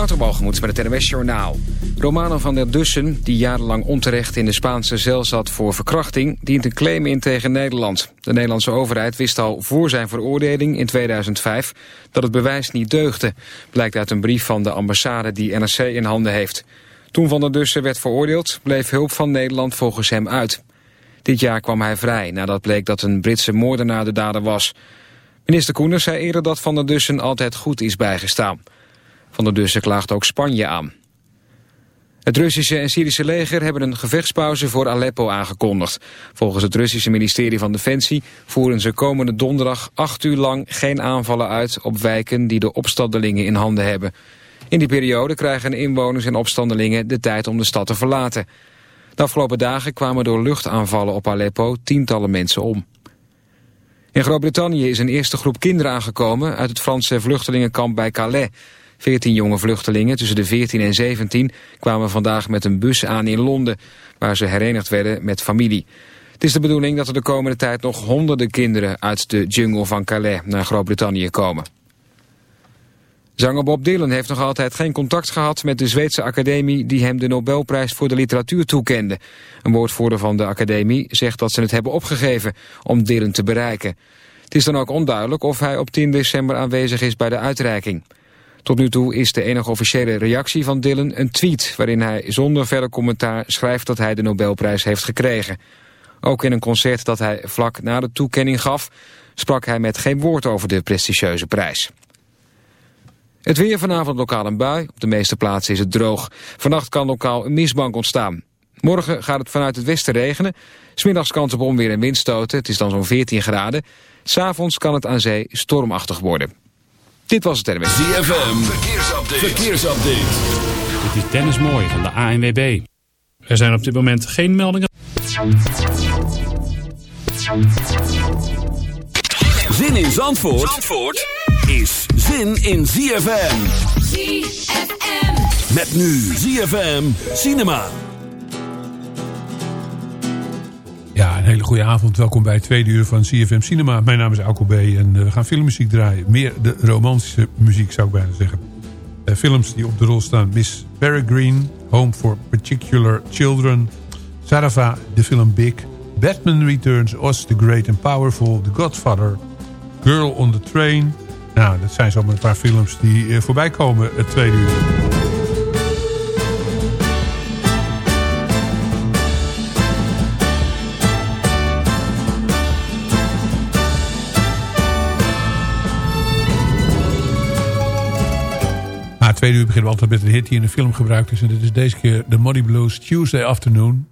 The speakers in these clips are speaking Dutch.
Waterbalgemoed met het NWS Journaal. Romano van der Dussen, die jarenlang onterecht in de Spaanse cel zat voor verkrachting... dient een claim in tegen Nederland. De Nederlandse overheid wist al voor zijn veroordeling in 2005... dat het bewijs niet deugde, blijkt uit een brief van de ambassade die NRC in handen heeft. Toen van der Dussen werd veroordeeld, bleef hulp van Nederland volgens hem uit. Dit jaar kwam hij vrij nadat bleek dat een Britse moordenaar de dader was. Minister Koenders zei eerder dat van der Dussen altijd goed is bijgestaan... Van der Dussen klaagt ook Spanje aan. Het Russische en Syrische leger hebben een gevechtspauze voor Aleppo aangekondigd. Volgens het Russische ministerie van Defensie voeren ze komende donderdag acht uur lang geen aanvallen uit op wijken die de opstandelingen in handen hebben. In die periode krijgen inwoners en opstandelingen de tijd om de stad te verlaten. De afgelopen dagen kwamen door luchtaanvallen op Aleppo tientallen mensen om. In Groot-Brittannië is een eerste groep kinderen aangekomen uit het Franse vluchtelingenkamp bij Calais. 14 jonge vluchtelingen tussen de 14 en 17 kwamen vandaag met een bus aan in Londen, waar ze herenigd werden met familie. Het is de bedoeling dat er de komende tijd nog honderden kinderen uit de jungle van Calais naar Groot-Brittannië komen. Zanger Bob Dylan heeft nog altijd geen contact gehad met de Zweedse academie die hem de Nobelprijs voor de literatuur toekende. Een woordvoerder van de academie zegt dat ze het hebben opgegeven om Dylan te bereiken. Het is dan ook onduidelijk of hij op 10 december aanwezig is bij de uitreiking. Tot nu toe is de enige officiële reactie van Dylan een tweet... waarin hij zonder verder commentaar schrijft dat hij de Nobelprijs heeft gekregen. Ook in een concert dat hij vlak na de toekenning gaf... sprak hij met geen woord over de prestigieuze prijs. Het weer vanavond lokaal een bui. Op de meeste plaatsen is het droog. Vannacht kan lokaal een mistbank ontstaan. Morgen gaat het vanuit het westen regenen. Smiddags kans op onweer en windstoten. Het is dan zo'n 14 graden. S'avonds kan het aan zee stormachtig worden. Dit was het RWS. ZFM, verkeersupdate. verkeersupdate. Dit is Dennis Mooi van de ANWB. Er zijn op dit moment geen meldingen. Zin in Zandvoort, Zandvoort is zin in ZFM. ZFM. Met nu ZFM Cinema. Ja, een hele goede avond. Welkom bij het tweede uur van CFM Cinema. Mijn naam is Alko B. en eh, we gaan filmmuziek draaien. Meer de romantische muziek zou ik bijna zeggen. Uh, films die op de rol staan. Miss Peregrine, Home for Particular Children. Sarava, de film Big. Batman Returns, Oz the Great and Powerful. The Godfather, Girl on the Train. Nou, dat zijn zomaar een paar films die uh, voorbij komen het tweede uur. Tweede uur beginnen we altijd met een hit die in de film gebruikt is. En dit is deze keer The Money Blues Tuesday Afternoon.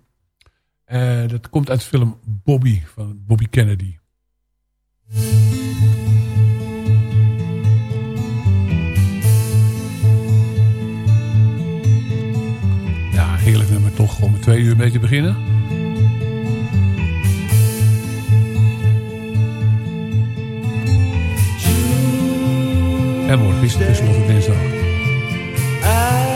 Uh, dat komt uit de film Bobby van Bobby Kennedy. Ja, heerlijk nummer toch om het twee uur mee te beginnen. En morgen is het tenslotte dinsdag. Ritme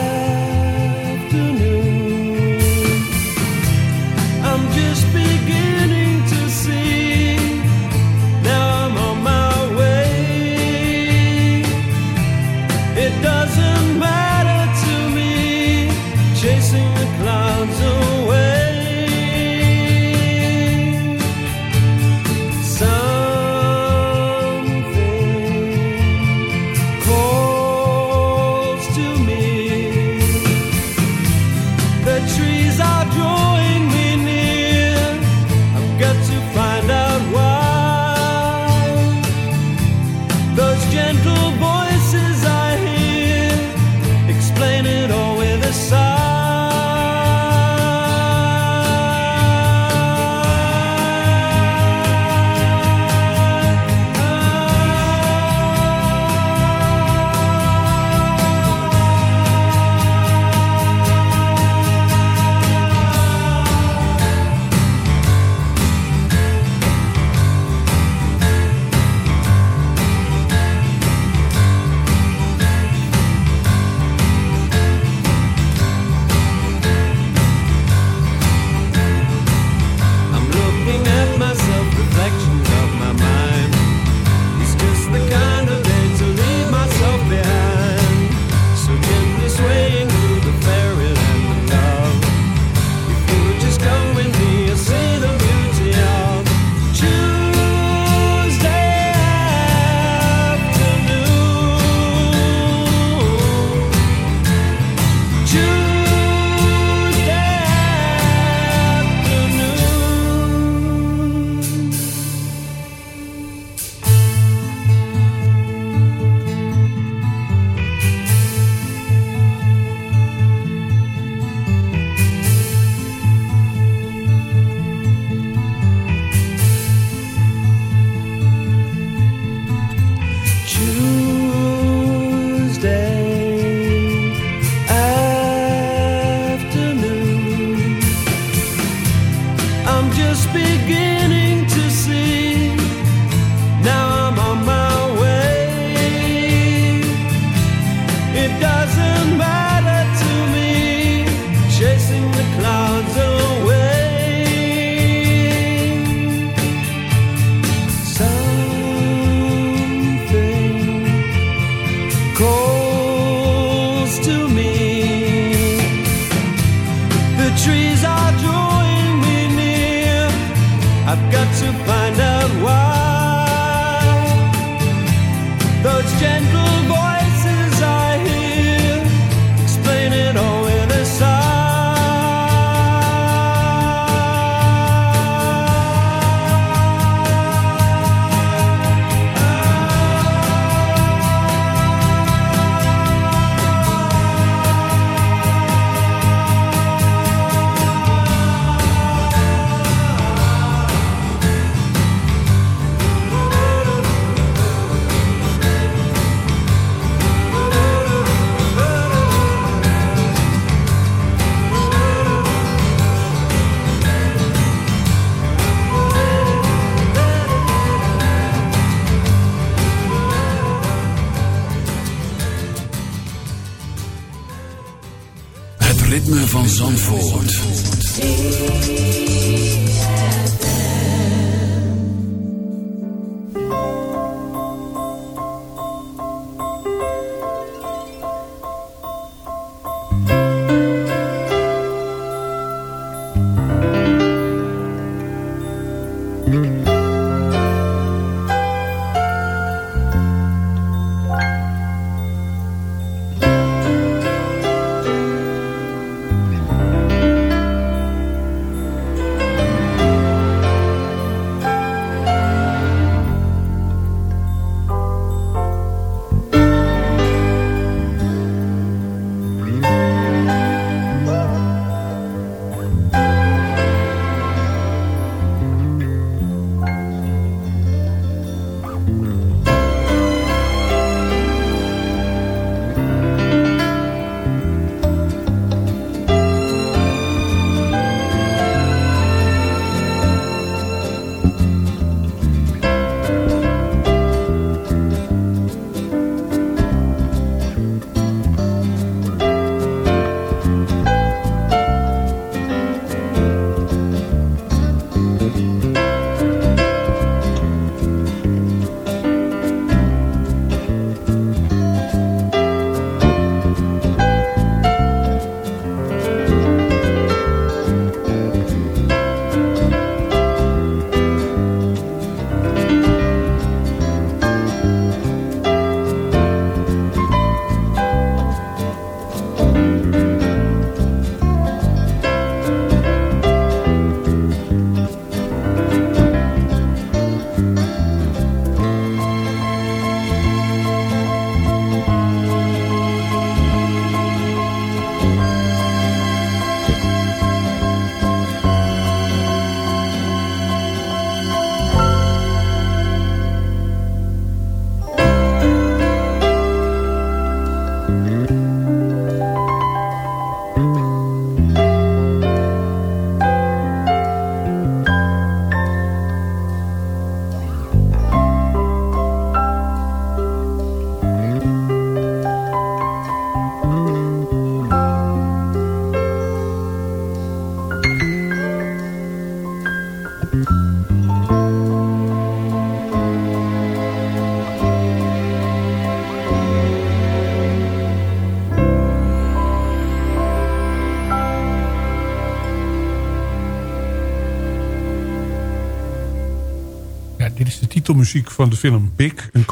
titelmuziek van de film Big. Een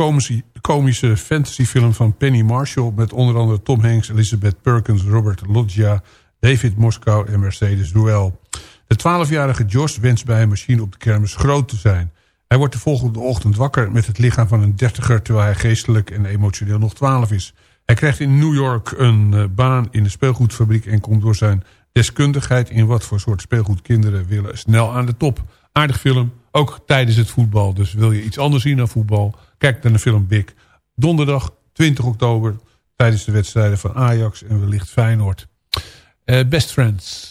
komische, fantasyfilm van Penny Marshall... met onder andere Tom Hanks, Elizabeth Perkins, Robert Loggia... David Moscow en Mercedes Ruel. De 12-jarige Josh wenst bij een machine op de kermis groot te zijn. Hij wordt de volgende ochtend wakker met het lichaam van een dertiger... terwijl hij geestelijk en emotioneel nog 12 is. Hij krijgt in New York een uh, baan in de speelgoedfabriek... en komt door zijn deskundigheid in wat voor soort speelgoed kinderen willen... snel aan de top. Aardig film, ook tijdens het voetbal. Dus wil je iets anders zien dan voetbal? Kijk naar de film Big. Donderdag 20 oktober tijdens de wedstrijden van Ajax en wellicht Feyenoord. Uh, best Friends.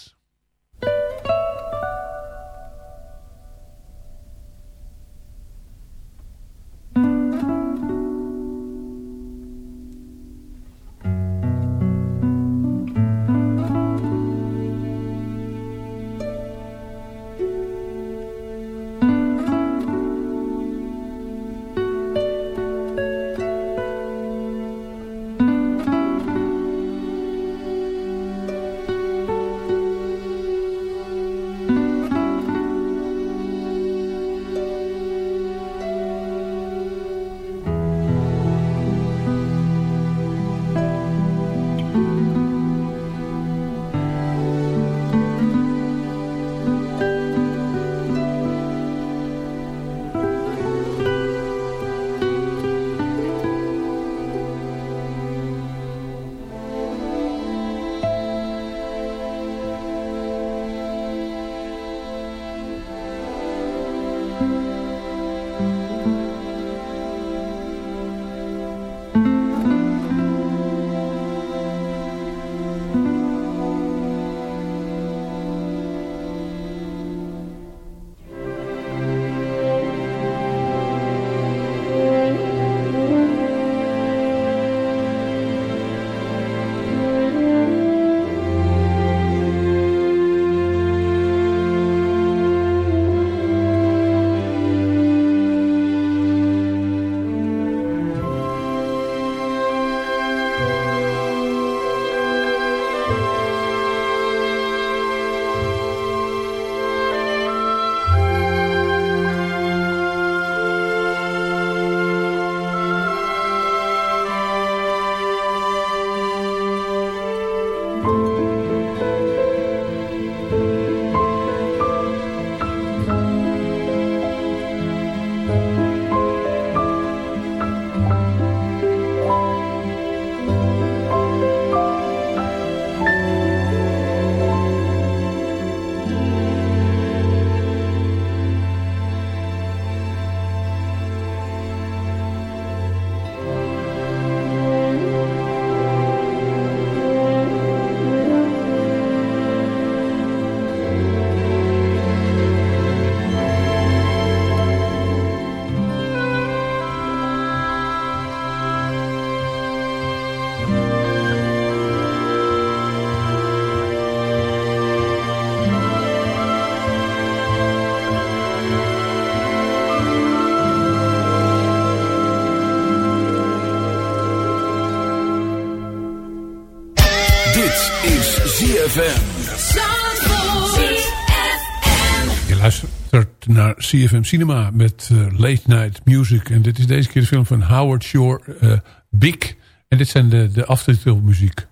CFM Cinema met uh, Late Night Music. En dit is deze keer de film van Howard Shore, uh, Big. En dit zijn de, de aftitelmuziek.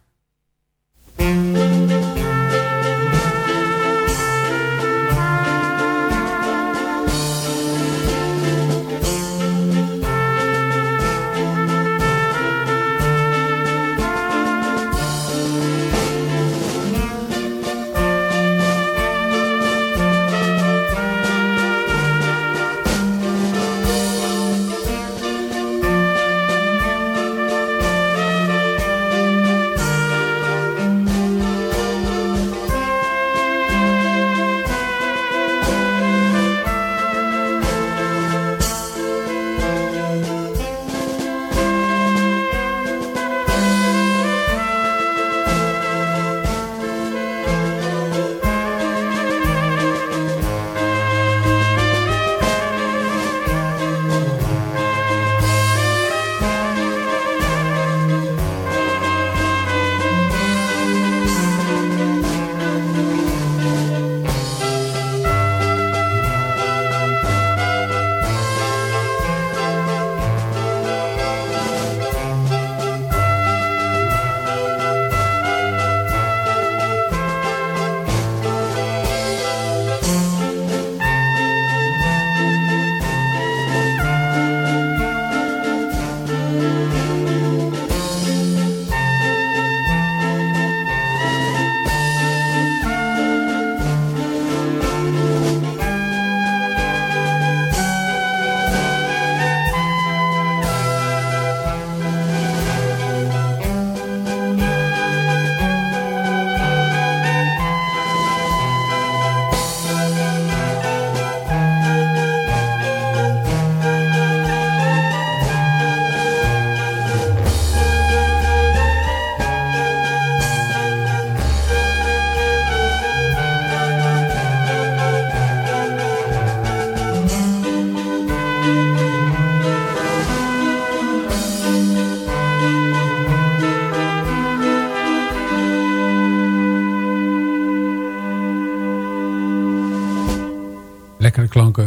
klanken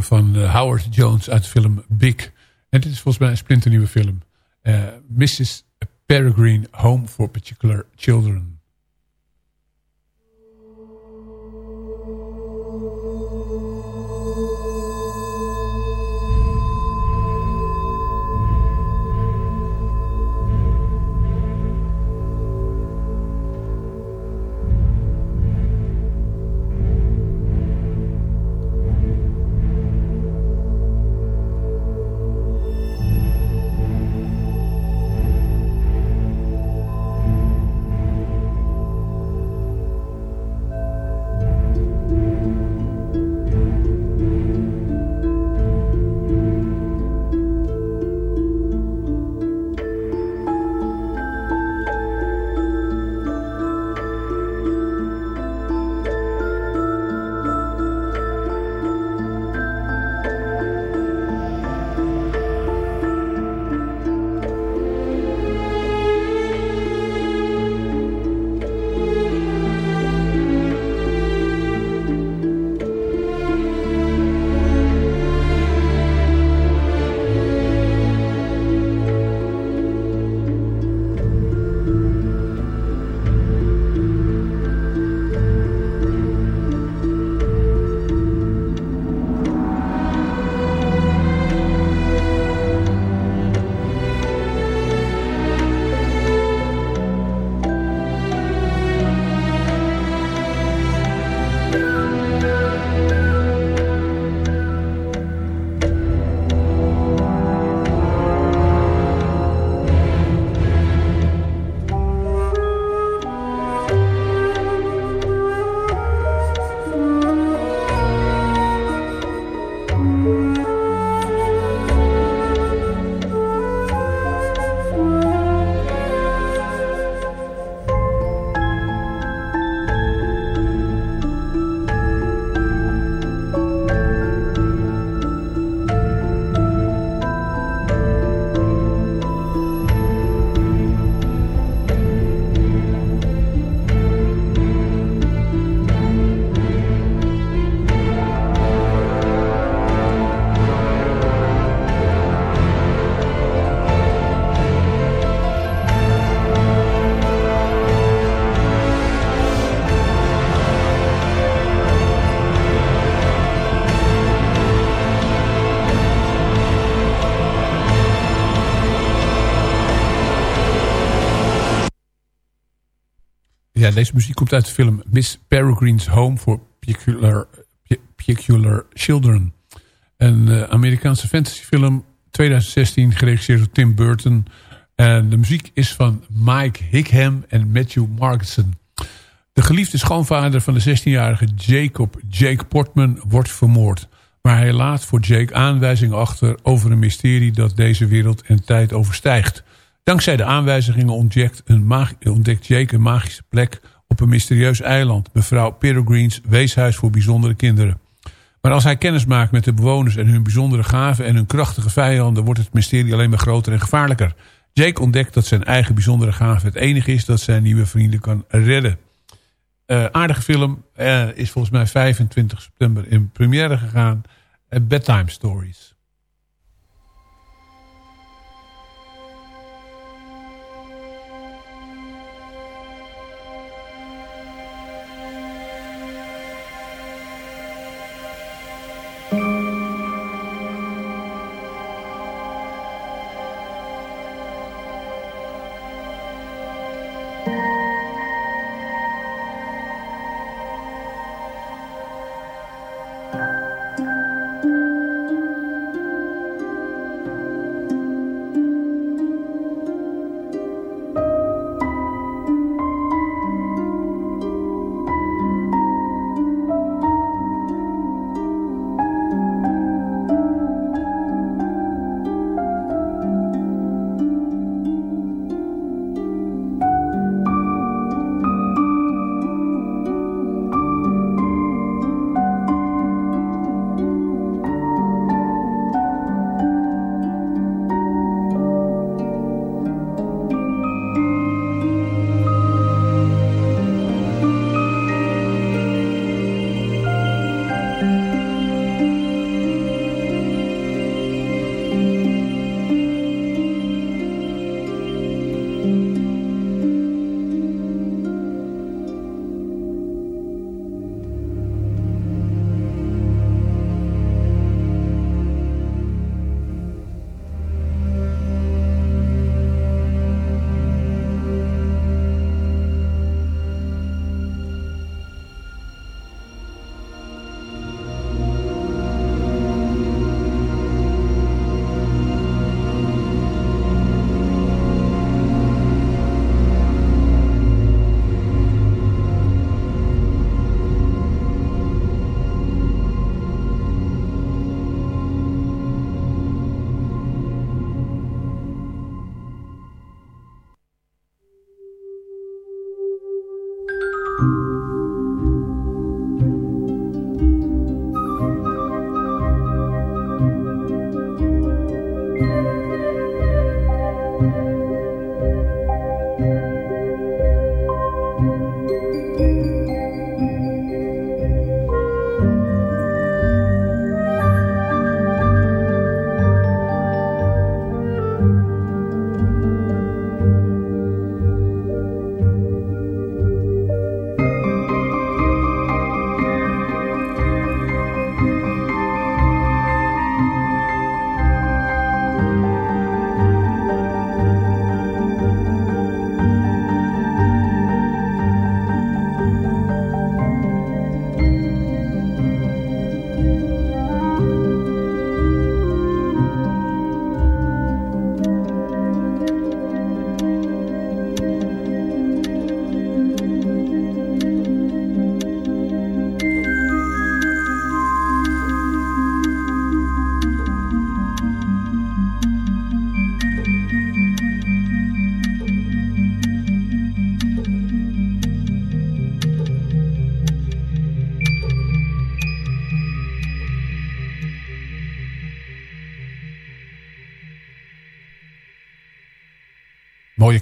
van uh, Howard Jones uit de film Big. En dit is volgens mij een splinternieuwe film. Uh, Mrs. Peregrine Home for Particular Children. Deze muziek komt uit de film Miss Peregrine's Home for Peculiar, Children. Een uh, Amerikaanse fantasyfilm 2016 geregisseerd door Tim Burton. En de muziek is van Mike Higham en Matthew Markson. De geliefde schoonvader van de 16-jarige Jacob Jake Portman wordt vermoord. Maar hij laat voor Jake aanwijzingen achter over een mysterie dat deze wereld en tijd overstijgt. Dankzij de aanwijzingen ontdekt, een ontdekt Jake een magische plek op een mysterieus eiland. Mevrouw Peregrine's weeshuis voor bijzondere kinderen. Maar als hij kennis maakt met de bewoners en hun bijzondere gaven en hun krachtige vijanden... wordt het mysterie alleen maar groter en gevaarlijker. Jake ontdekt dat zijn eigen bijzondere gave het enige is dat zijn nieuwe vrienden kan redden. Uh, aardige film. Uh, is volgens mij 25 september in première gegaan. Uh, Bedtime Stories.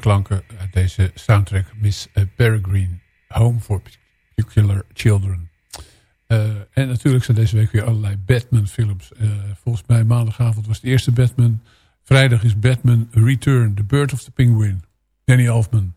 Klanken uit deze soundtrack. Miss eh, Peregrine, Home for Peculiar Children. Uh, en natuurlijk zijn deze week weer allerlei Batman films. Uh, volgens mij maandagavond was de eerste Batman. Vrijdag is Batman Return, The Bird of the Penguin. Danny Elfman.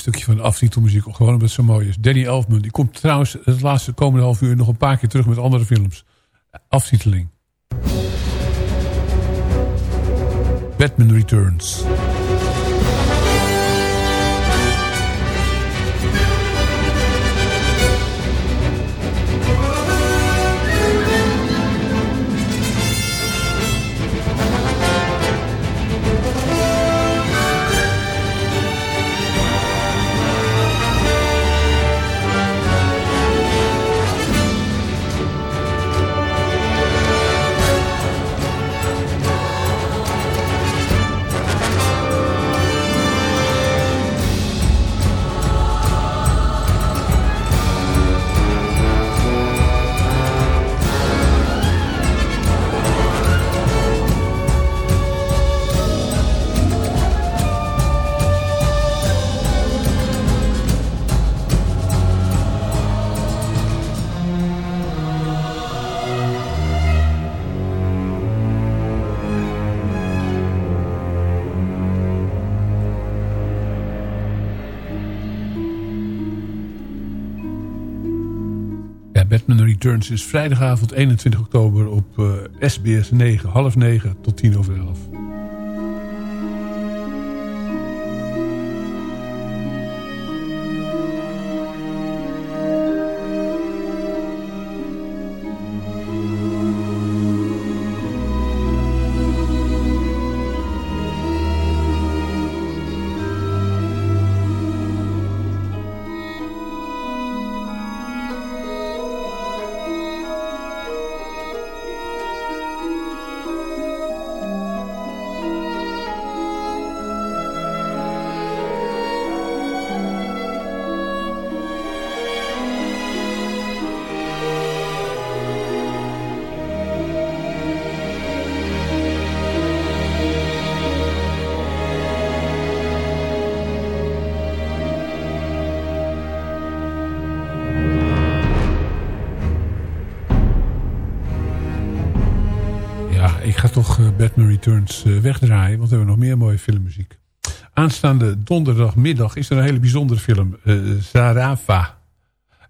Stukje van de aftitelmuziek. Gewoon het zo mooi is. Danny Elfman. Die komt trouwens het laatste komende half uur nog een paar keer terug met andere films. Aftiteling. Batman Returns. Returns is vrijdagavond 21 oktober op SBS 9, half 9 tot 10 over 11. Eh, wegdraaien. Want we hebben nog meer mooie filmmuziek. Aanstaande donderdagmiddag is er een hele bijzondere film. Uh, Zarafa.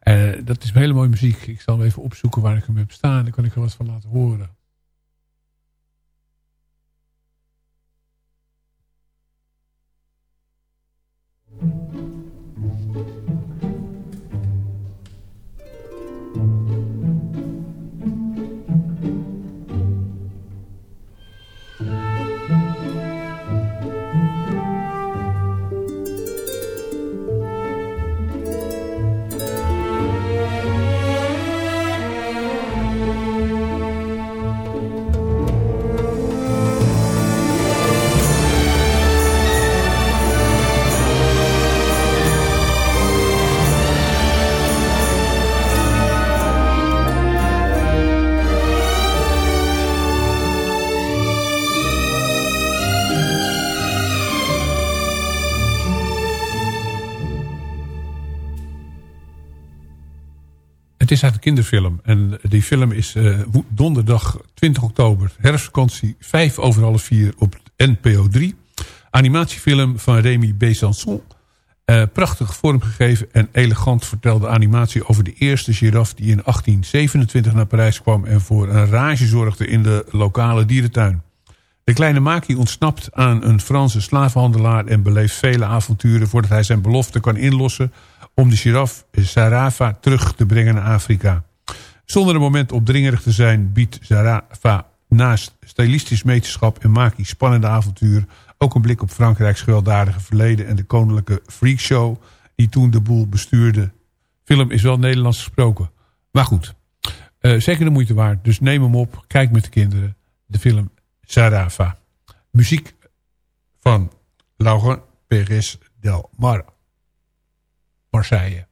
Uh, dat is hele mooie muziek. Ik zal hem even opzoeken waar ik hem heb staan. Dan kan ik er wat van laten horen. Het is uit een kinderfilm. En die film is uh, donderdag 20 oktober, herfstvakantie, 5 over half 4 op NPO 3. Animatiefilm van Remy Besançon. Uh, prachtig vormgegeven en elegant vertelde animatie over de eerste giraf die in 1827 naar Parijs kwam en voor een rage zorgde in de lokale dierentuin. De kleine Maki ontsnapt aan een Franse slavenhandelaar en beleeft vele avonturen voordat hij zijn belofte kan inlossen om de giraf Zarafa terug te brengen naar Afrika. Zonder een moment opdringerig te zijn biedt Zarafa naast stilistisch meterschap en Maki spannende avontuur ook een blik op Frankrijks gewelddadige verleden en de koninklijke freakshow die toen de boel bestuurde. Film is wel Nederlands gesproken. Maar goed, uh, zeker de moeite waard. Dus neem hem op, kijk met de kinderen. De film Zarafa. Muziek van Laurent Perez del Mar. Marseille.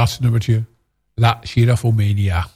Laatste nummertje. La Girafomania.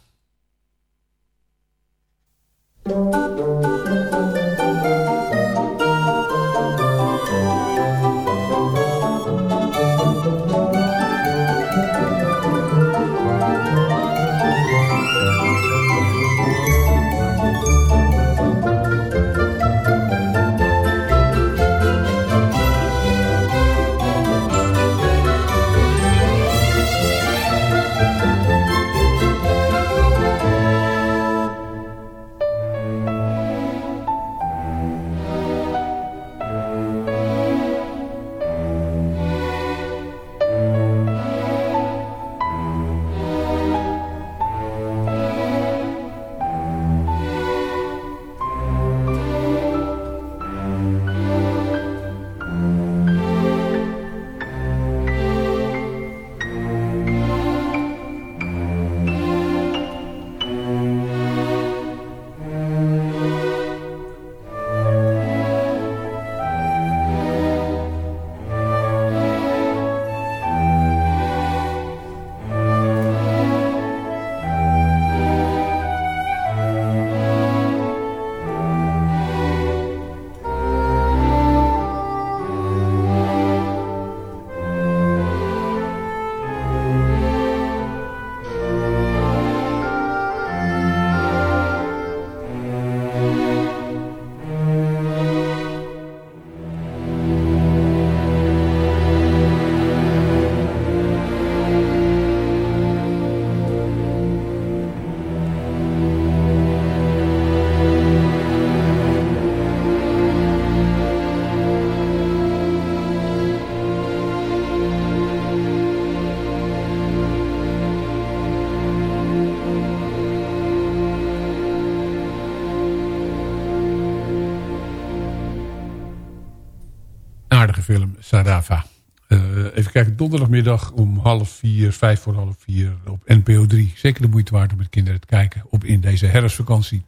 Film Sarafa. Uh, even kijken, donderdagmiddag om half vier, vijf voor half vier op NPO 3. Zeker de moeite waard om met kinderen te kijken op in deze herfstvakantie.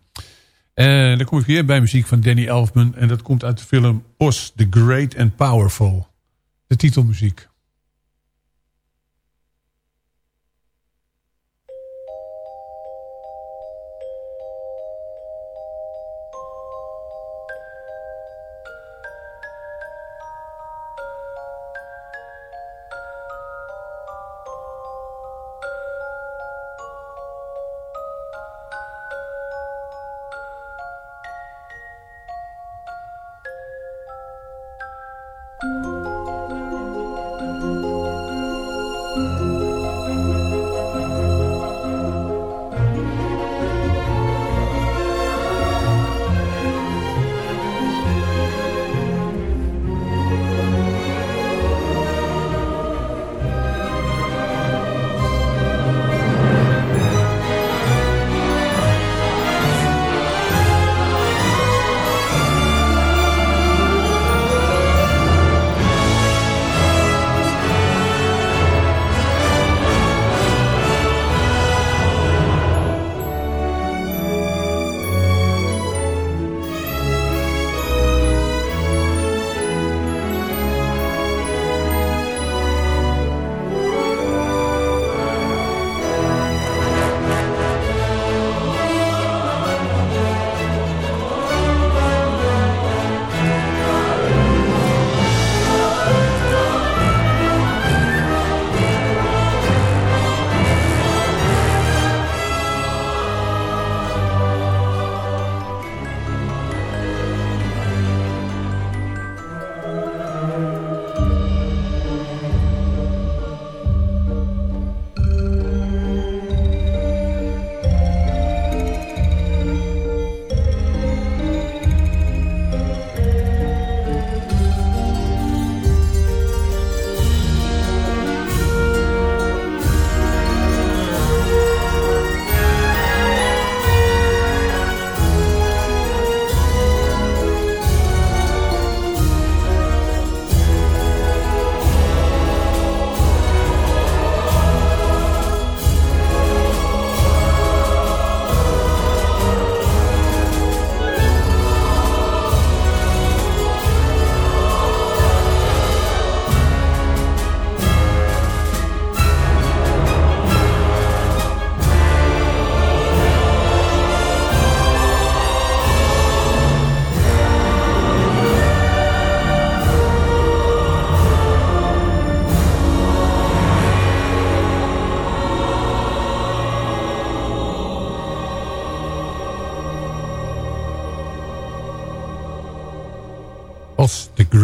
En dan kom ik weer bij muziek van Danny Elfman. En dat komt uit de film Os, The Great and Powerful. De titelmuziek.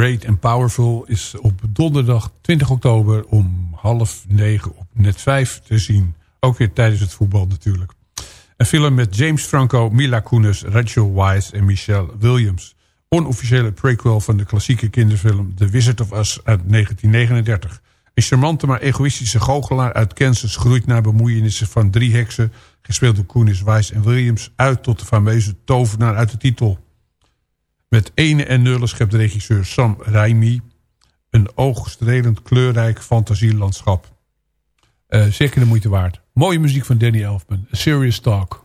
Great and Powerful is op donderdag 20 oktober om half negen op net 5 te zien. Ook weer tijdens het voetbal natuurlijk. Een film met James Franco, Mila Kunis, Rachel Weisz en Michelle Williams. Onofficiële prequel van de klassieke kinderfilm The Wizard of Us uit 1939. Een charmante maar egoïstische goochelaar uit Kansas groeit naar bemoeienissen van drie heksen, gespeeld door Kunis, Weisz en Williams, uit tot de fameuze tovenaar uit de titel. Met ene en nullen schept regisseur Sam Raimi een oogstrelend kleurrijk fantasielandschap. Uh, zeker de moeite waard. Mooie muziek van Danny Elfman. Serious Talk.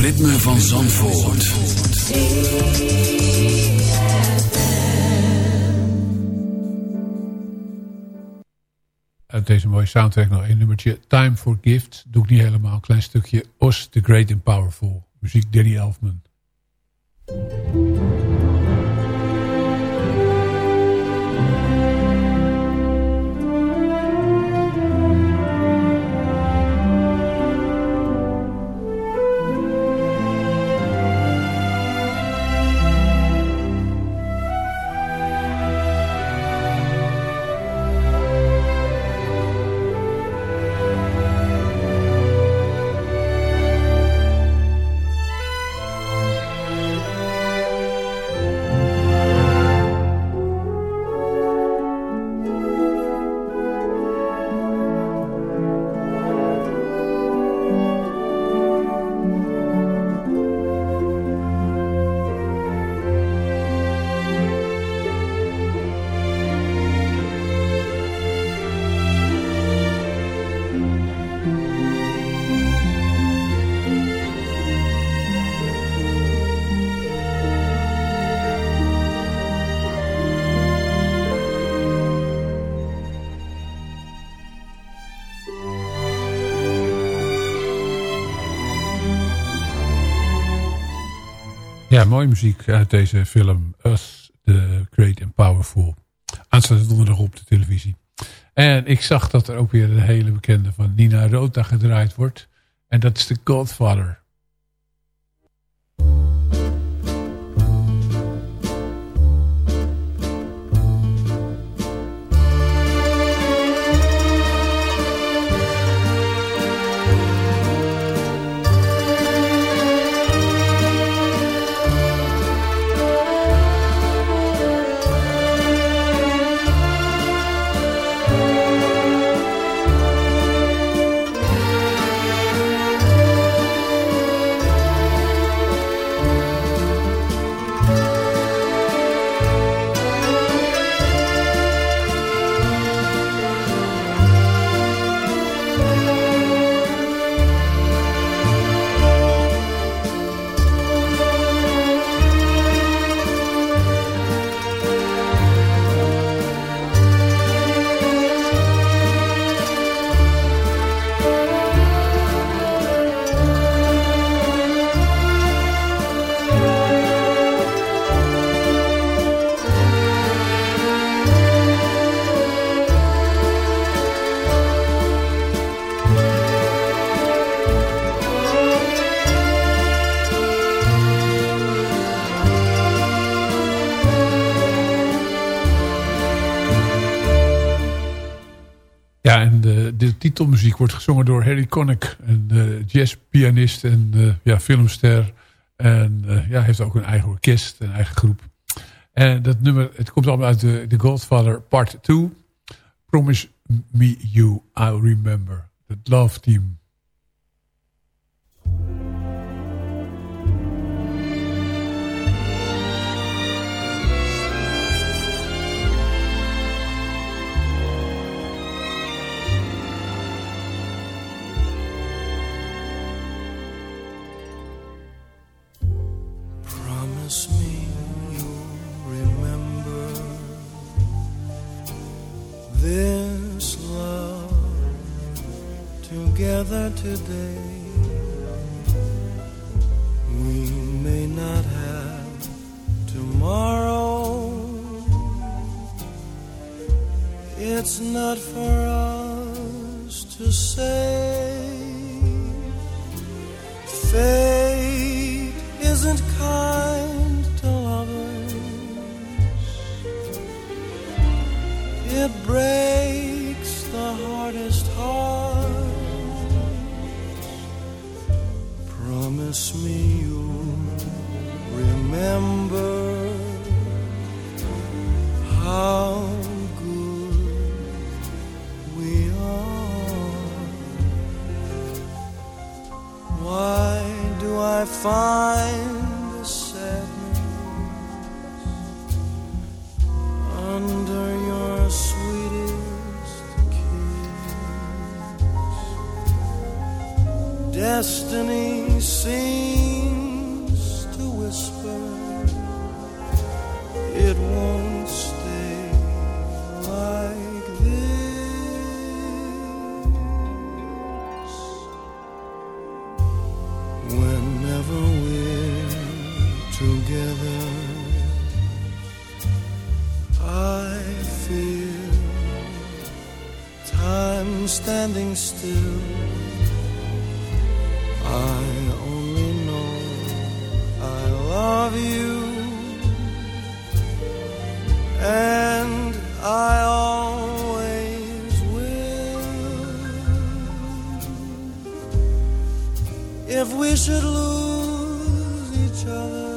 Ritme van Zandvoort. Uit deze mooie soundtrack nog een nummertje. Time for Gift. Doe ik niet helemaal. Klein stukje. Os the Great and Powerful. Muziek Danny Elfman. Ja, mooie muziek uit deze film Us, The Great and Powerful. Aanstaande donderdag op de televisie. En ik zag dat er ook weer een hele bekende van Nina Rota gedraaid wordt. En dat is The Godfather. Titelmuziek wordt gezongen door Harry Connick. Een uh, jazzpianist en uh, ja, filmster. En uh, ja, heeft ook een eigen orkest, een eigen groep. En dat nummer, het komt allemaal uit de, The Godfather Part 2. Promise me you, I'll remember. The Love Team. Together today. We may not have tomorrow. It's not for us to say. Fate me If we should lose each other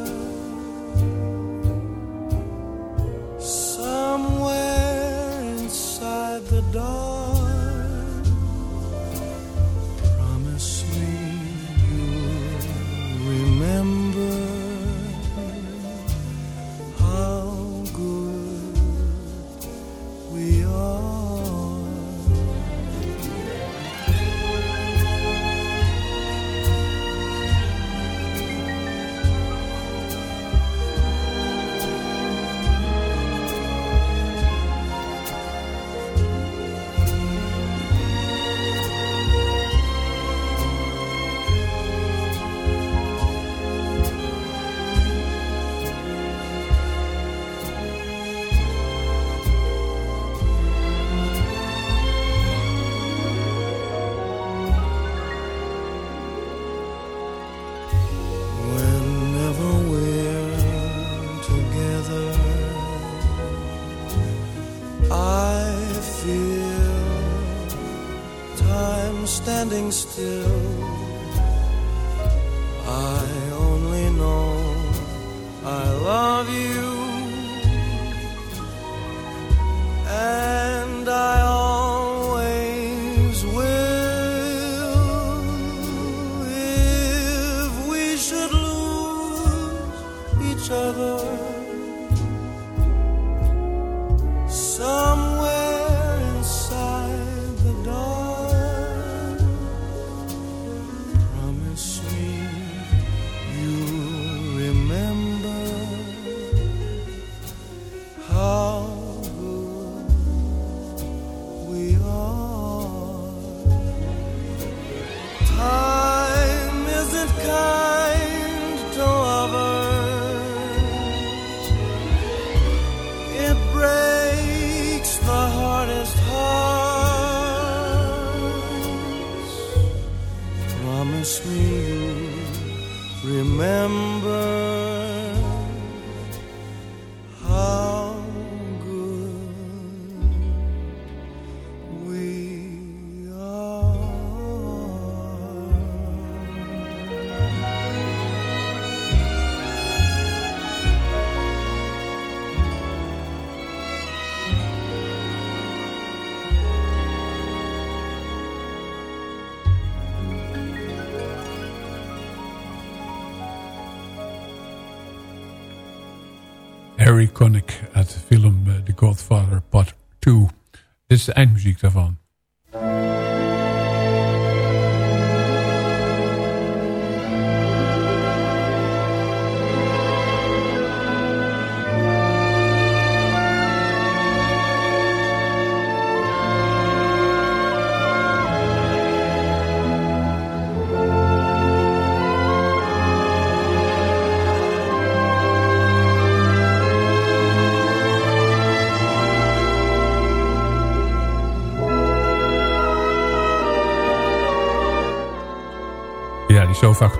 Harry Connick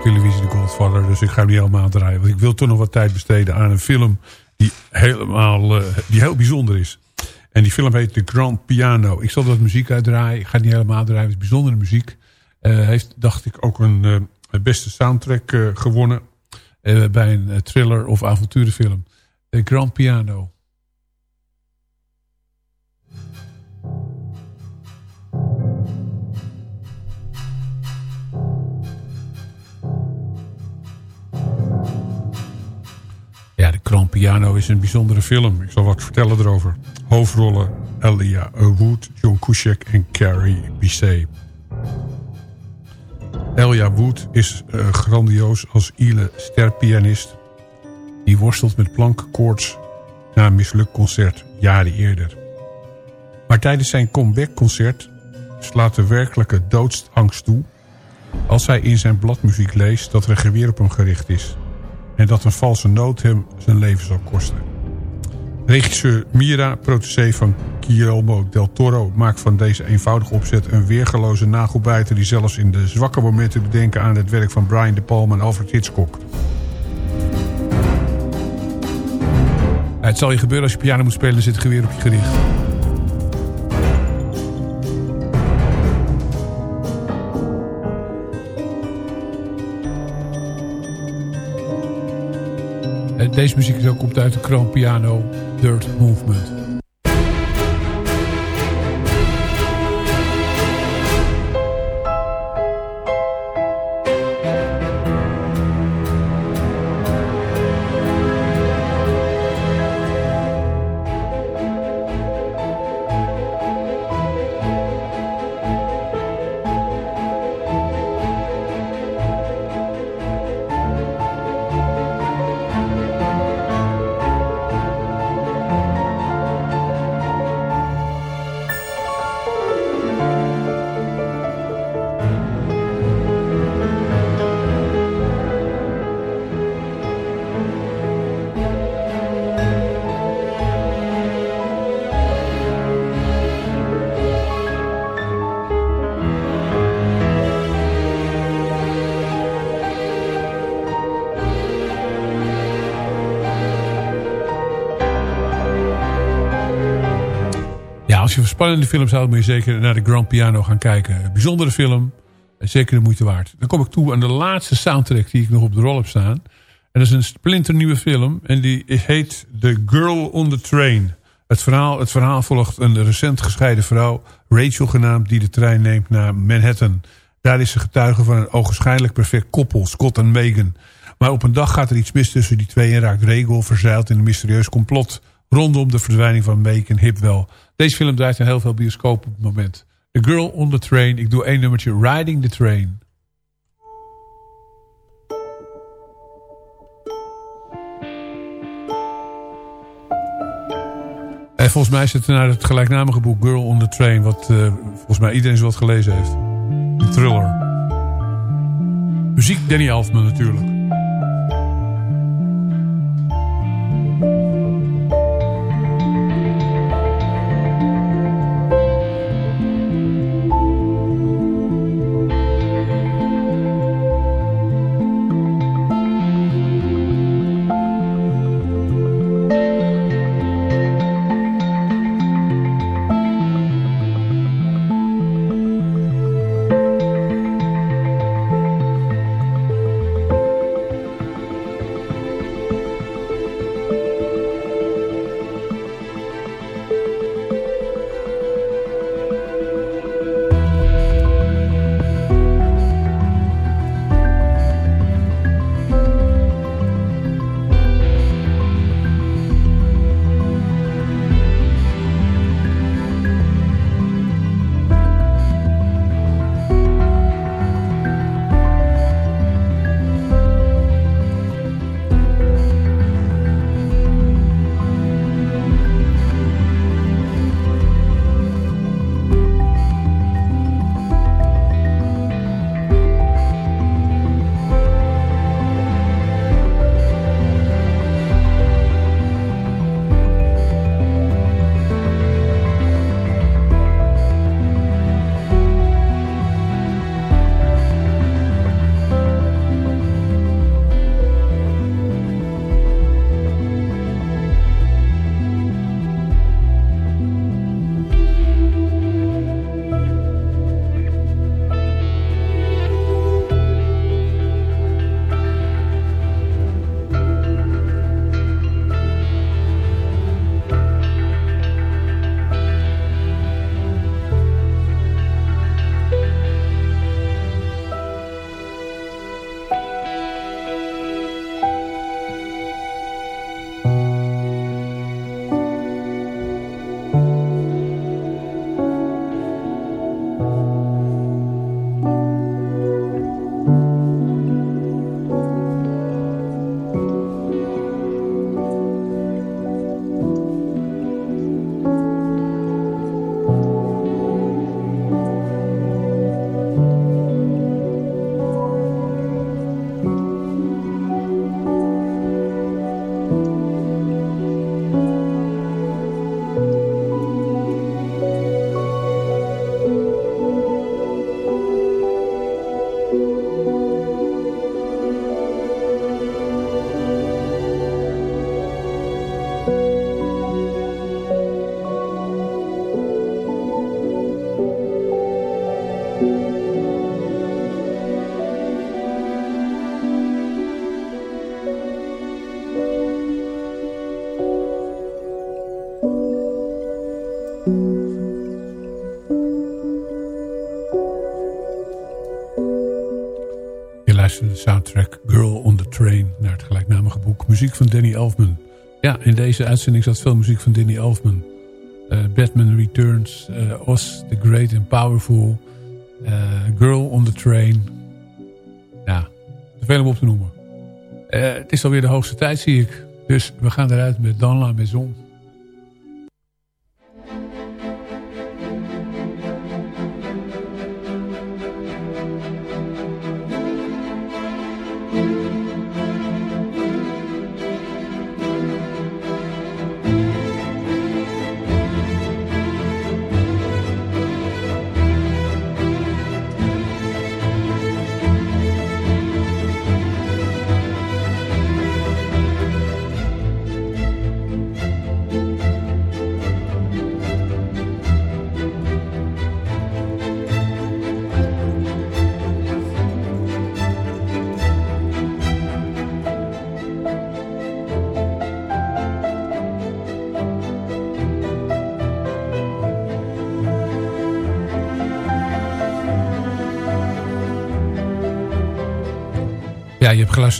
televisie, de Godfather. Dus ik ga niet helemaal draaien. Want ik wil toch nog wat tijd besteden aan een film die, helemaal, uh, die heel bijzonder is. En die film heet The Grand Piano. Ik zal dat muziek uitdraaien. Ik ga niet helemaal draaien. Het is bijzondere muziek. Uh, heeft, dacht ik, ook een uh, beste soundtrack gewonnen. bij een thriller of avonturenfilm. The Grand Piano. Grand Piano is een bijzondere film. Ik zal wat vertellen erover. Hoofdrollen Elia Wood, John Cusack en Carrie Bisset. Elia Wood is uh, grandioos als ile sterpianist. Die worstelt met plankenkoorts na een mislukt concert jaren eerder. Maar tijdens zijn comeback-concert slaat de werkelijke doodsangst toe... als hij in zijn bladmuziek leest dat er een geweer op hem gericht is en dat een valse noot hem zijn leven zal kosten. Regisseur Mira, protégé van Guillermo del Toro... maakt van deze eenvoudige opzet een weergeloze nagelbijter... die zelfs in de zwakke momenten doet denken aan het werk van Brian De Palma en Alfred Hitchcock. Het zal je gebeuren als je piano moet spelen, zit het geweer op je gericht. Deze muziek is ook komt uit de Chrome Piano Dirt Movement. Als je spannende film zou, moet je zeker naar de Grand Piano gaan kijken. bijzondere film. Zeker de moeite waard. Dan kom ik toe aan de laatste soundtrack die ik nog op de rol heb staan. En dat is een splinternieuwe film. En die heet The Girl on the Train. Het verhaal, het verhaal volgt een recent gescheiden vrouw, Rachel genaamd, die de trein neemt naar Manhattan. Daar is ze getuige van een ogenschijnlijk perfect koppel, Scott en Megan. Maar op een dag gaat er iets mis tussen die twee en raakt Rachel verzeild in een mysterieus complot rondom de verdwijning van Megan Hipwell. Deze film draait in heel veel bioscopen op het moment. The Girl on the Train. Ik doe één nummertje. Riding the Train. En volgens mij is het naar het gelijknamige boek Girl on the Train... wat uh, volgens mij iedereen zo wat gelezen heeft. Thriller. Muziek Danny Elfman natuurlijk. Muziek van Danny Elfman. Ja, in deze uitzending zat veel muziek van Danny Elfman. Uh, Batman Returns, uh, Oz the Great and Powerful, uh, Girl on the Train. Ja, te veel om op te noemen. het is alweer de hoogste tijd, zie ik. Dus we gaan eruit met Dan La Maison.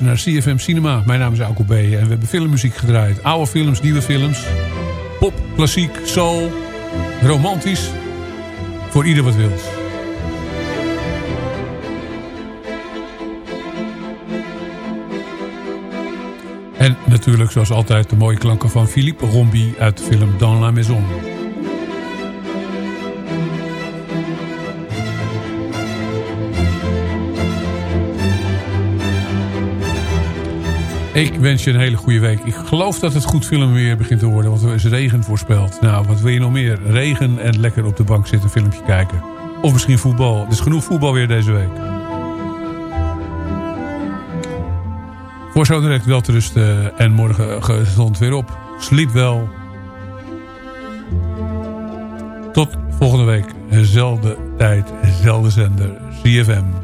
Naar CFM Cinema. Mijn naam is Alko. En we hebben filmmuziek gedraaid. Oude films, nieuwe films. Pop, klassiek, soul, romantisch. Voor ieder wat wilt. En natuurlijk zoals altijd de mooie klanken van Philippe Rombi uit de film Dans la Maison. Ik wens je een hele goede week. Ik geloof dat het goed filmweer begint te worden. Want er is regen voorspeld. Nou, wat wil je nog meer? Regen en lekker op de bank zitten, een filmpje kijken. Of misschien voetbal. Er is genoeg voetbal weer deze week. Voor zo direct wel te rusten. En morgen gezond weer op. Sliep wel. Tot volgende week. Zelfde tijd, zelfde zender. CFM.